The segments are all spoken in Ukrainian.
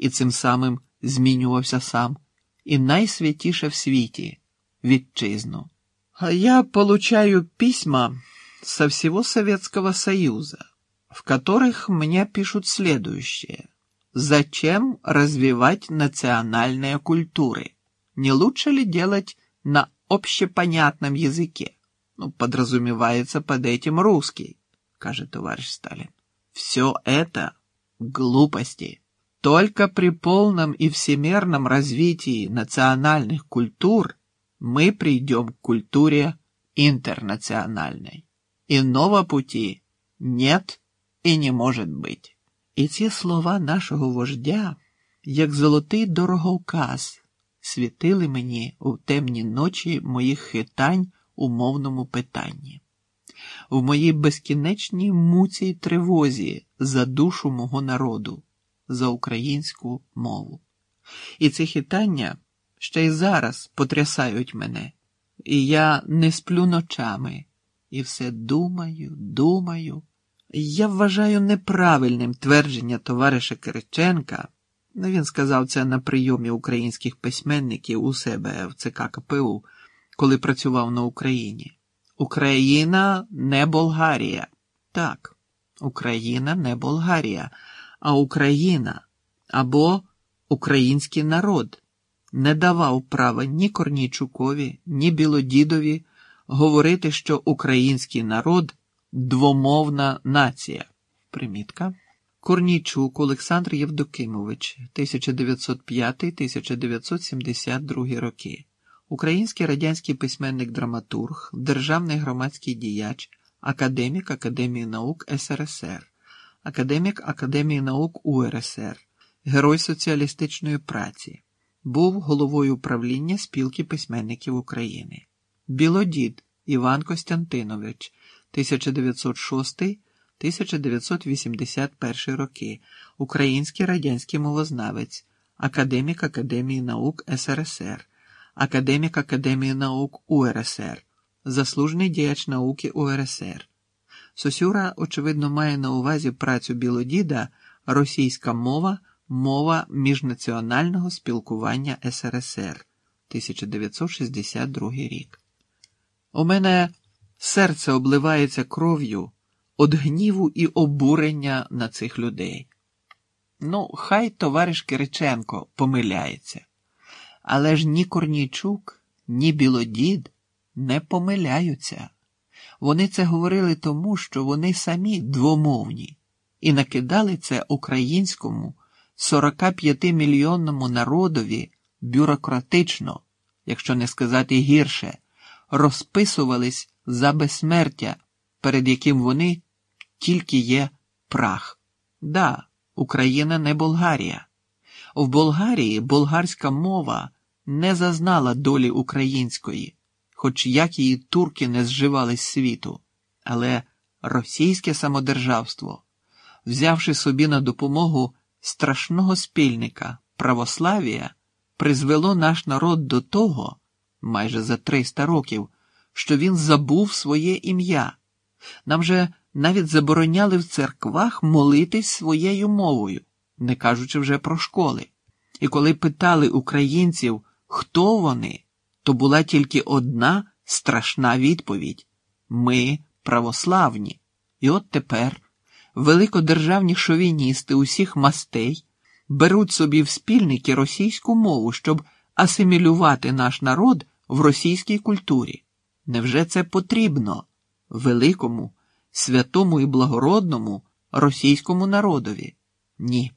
і цим самим змінювався сам, і найсвятіше в світі вітчизну. А я получаю письма со всего Советского Союза, в которых мне пишут следующее. Зачем развивать национальные культуры? Не лучше ли делать на общепонятном языке? Ну, подразумевается под этим русский, каже товарищ Сталин. Все это глупости. Только при полном и всемирном развитии национальных культур мы придем к культуре интернациональной. Иного пути нет і не може бути. І ці слова нашого вождя, як золотий дороговказ, світили мені у темні ночі моїх хитань у мовному питанні, в моїй безкінечній муці й тривозі за душу мого народу, за українську мову. І ці хитання ще й зараз потрясають мене, і я не сплю ночами, і все думаю, думаю. Я вважаю неправильним твердження товариша Кириченка. Ну, він сказав це на прийомі українських письменників у себе в ЦК КПУ, коли працював на Україні. Україна не Болгарія. Так, Україна не Болгарія, а Україна або український народ не давав права ні Корнійчукові, ні Білодідові говорити, що український народ двомовна нація. Примітка. Корнійчук Олександр Євдокимович, 1905-1972 роки. Український радянський письменник-драматург, державний громадський діяч, академік Академії наук СРСР, академік Академії наук УРСР, Герой соціалістичної праці, був головою управління спілки письменників України. Білодід Іван Костянтинович, 1906-1981 роки, український радянський мовознавець, академік Академії наук СРСР, академік Академії наук УРСР, заслужений діяч науки УРСР. Сосюра, очевидно, має на увазі працю Білодіда Російська мова, мова міжнаціонального спілкування СРСР 1962 рік. У мене серце обливається кров'ю від гніву і обурення на цих людей. Ну, хай товариш Кириченко помиляється, але ж ні Корнійчук, ні Білодід не помиляються. Вони це говорили тому, що вони самі двомовні, і накидали це українському 45-мільйонному народові бюрократично, якщо не сказати гірше, розписувались за безсмертя, перед яким вони тільки є прах. Да, Україна не Болгарія. В Болгарії болгарська мова не зазнала долі української, хоч як її турки не зживали з світу, але російське самодержавство, взявши собі на допомогу страшного спільника православія, призвело наш народ до того, майже за 300 років що він забув своє ім'я. Нам же навіть забороняли в церквах молитись своєю мовою, не кажучи вже про школи. І коли питали українців, хто вони, то була тільки одна страшна відповідь ми православні. І от тепер великодержавні шовіністи усіх мастей беруть собі в спільники російську мову, щоб асимілювати наш народ в російській культурі. Невже це потрібно великому, святому і благородному російському народові? Ні.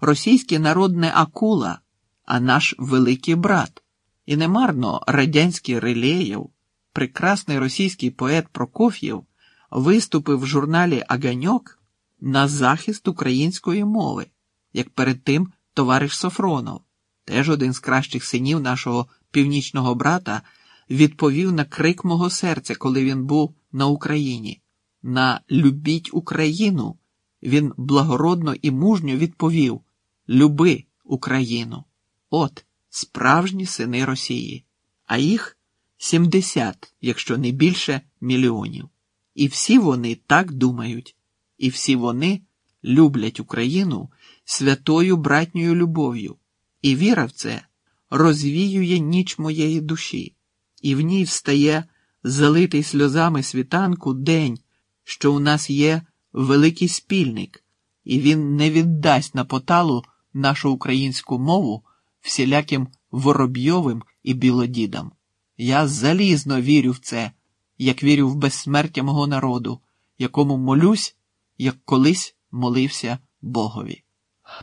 Російський народ не акула, а наш великий брат. І немарно радянський Рилеєв, прекрасний російський поет Прокоф'єв, виступив в журналі Аганьок на захист української мови, як перед тим товариш Софронов, теж один з кращих синів нашого північного брата відповів на крик мого серця, коли він був на Україні. На любіть Україну він благородно і мужньо відповів Люби Україну. От справжні сини Росії, а їх 70, якщо не більше, мільйонів. І всі вони так думають, і всі вони люблять Україну святою братньою любов'ю, і віра в це розвіює ніч моєї душі, і в ній встає залитий сльозами світанку день, що у нас є великий спільник, і він не віддасть на поталу нашу українську мову всіляким воробйовим і білодідам. Я залізно вірю в це, як вірю в безсмертя мого народу, якому молюсь, як колись молився Богові.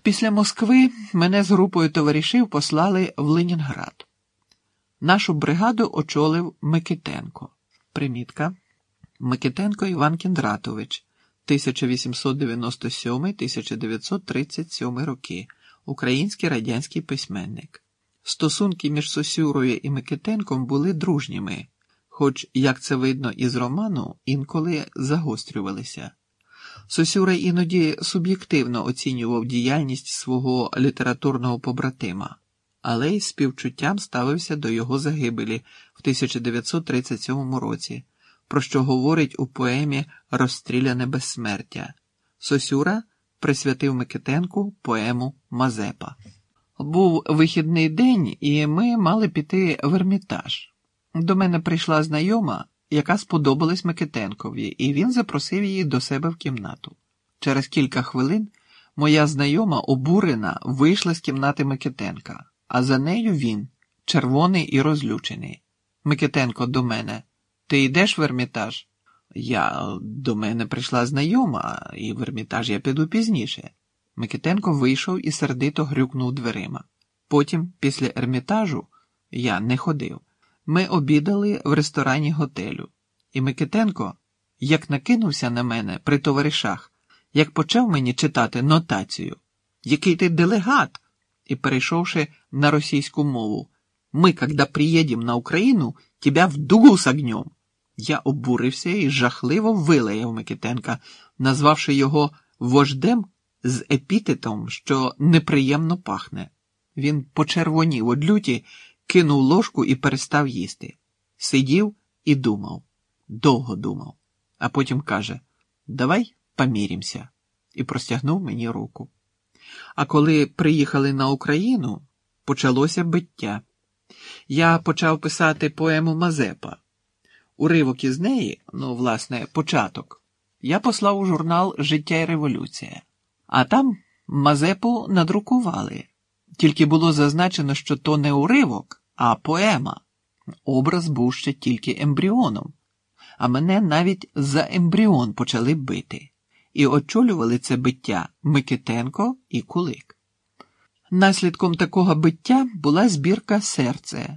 Після Москви мене з групою товаришів послали в Ленінград. Нашу бригаду очолив Микитенко. Примітка. Микитенко Іван Кіндратович, 1897-1937 роки, український радянський письменник. Стосунки між Сосюрою і Микитенком були дружніми, хоч, як це видно із роману, інколи загострювалися. Сосюра іноді суб'єктивно оцінював діяльність свого літературного побратима, але й співчуттям ставився до його загибелі в 1937 році, про що говорить у поемі Розстріляне безсмертя. Сосюра присвятив Микитенку поему Мазепа. Був вихідний день, і ми мали піти в Ермітаж. До мене прийшла знайома, яка сподобалась Микитенкові, і він запросив її до себе в кімнату. Через кілька хвилин моя знайома обурена вийшла з кімнати Микитенка, а за нею він, червоний і розлючений. Микитенко до мене. Ти йдеш в Ермітаж? Я до мене прийшла знайома, і в Ермітаж я піду пізніше. Микитенко вийшов і сердито грюкнув дверима. Потім, після ермітажу, я не ходив. Ми обідали в ресторані готелю, і Микитенко, як накинувся на мене при товаришах, як почав мені читати нотацію, який ти делегат, і перейшовши на російську мову, ми, когда приїдем на Україну, тебя в дугу с огнем. Я обурився і жахливо вилаяв Микитенка, назвавши його вождем з епітетом, що неприємно пахне. Він почервонів од люті, кинув ложку і перестав їсти. Сидів і думав, довго думав, а потім каже: Давай помірімося, і простягнув мені руку. А коли приїхали на Україну, почалося биття. Я почав писати поему Мазепа. Уривок із неї, ну, власне, початок, я послав у журнал Життя і революція. А там Мазепу надрукували. Тільки було зазначено, що то не уривок, а поема. Образ був ще тільки ембріоном, а мене навіть за ембріон почали бити, і очолювали це биття Микитенко і Кулик. Наслідком такого биття була збірка серце.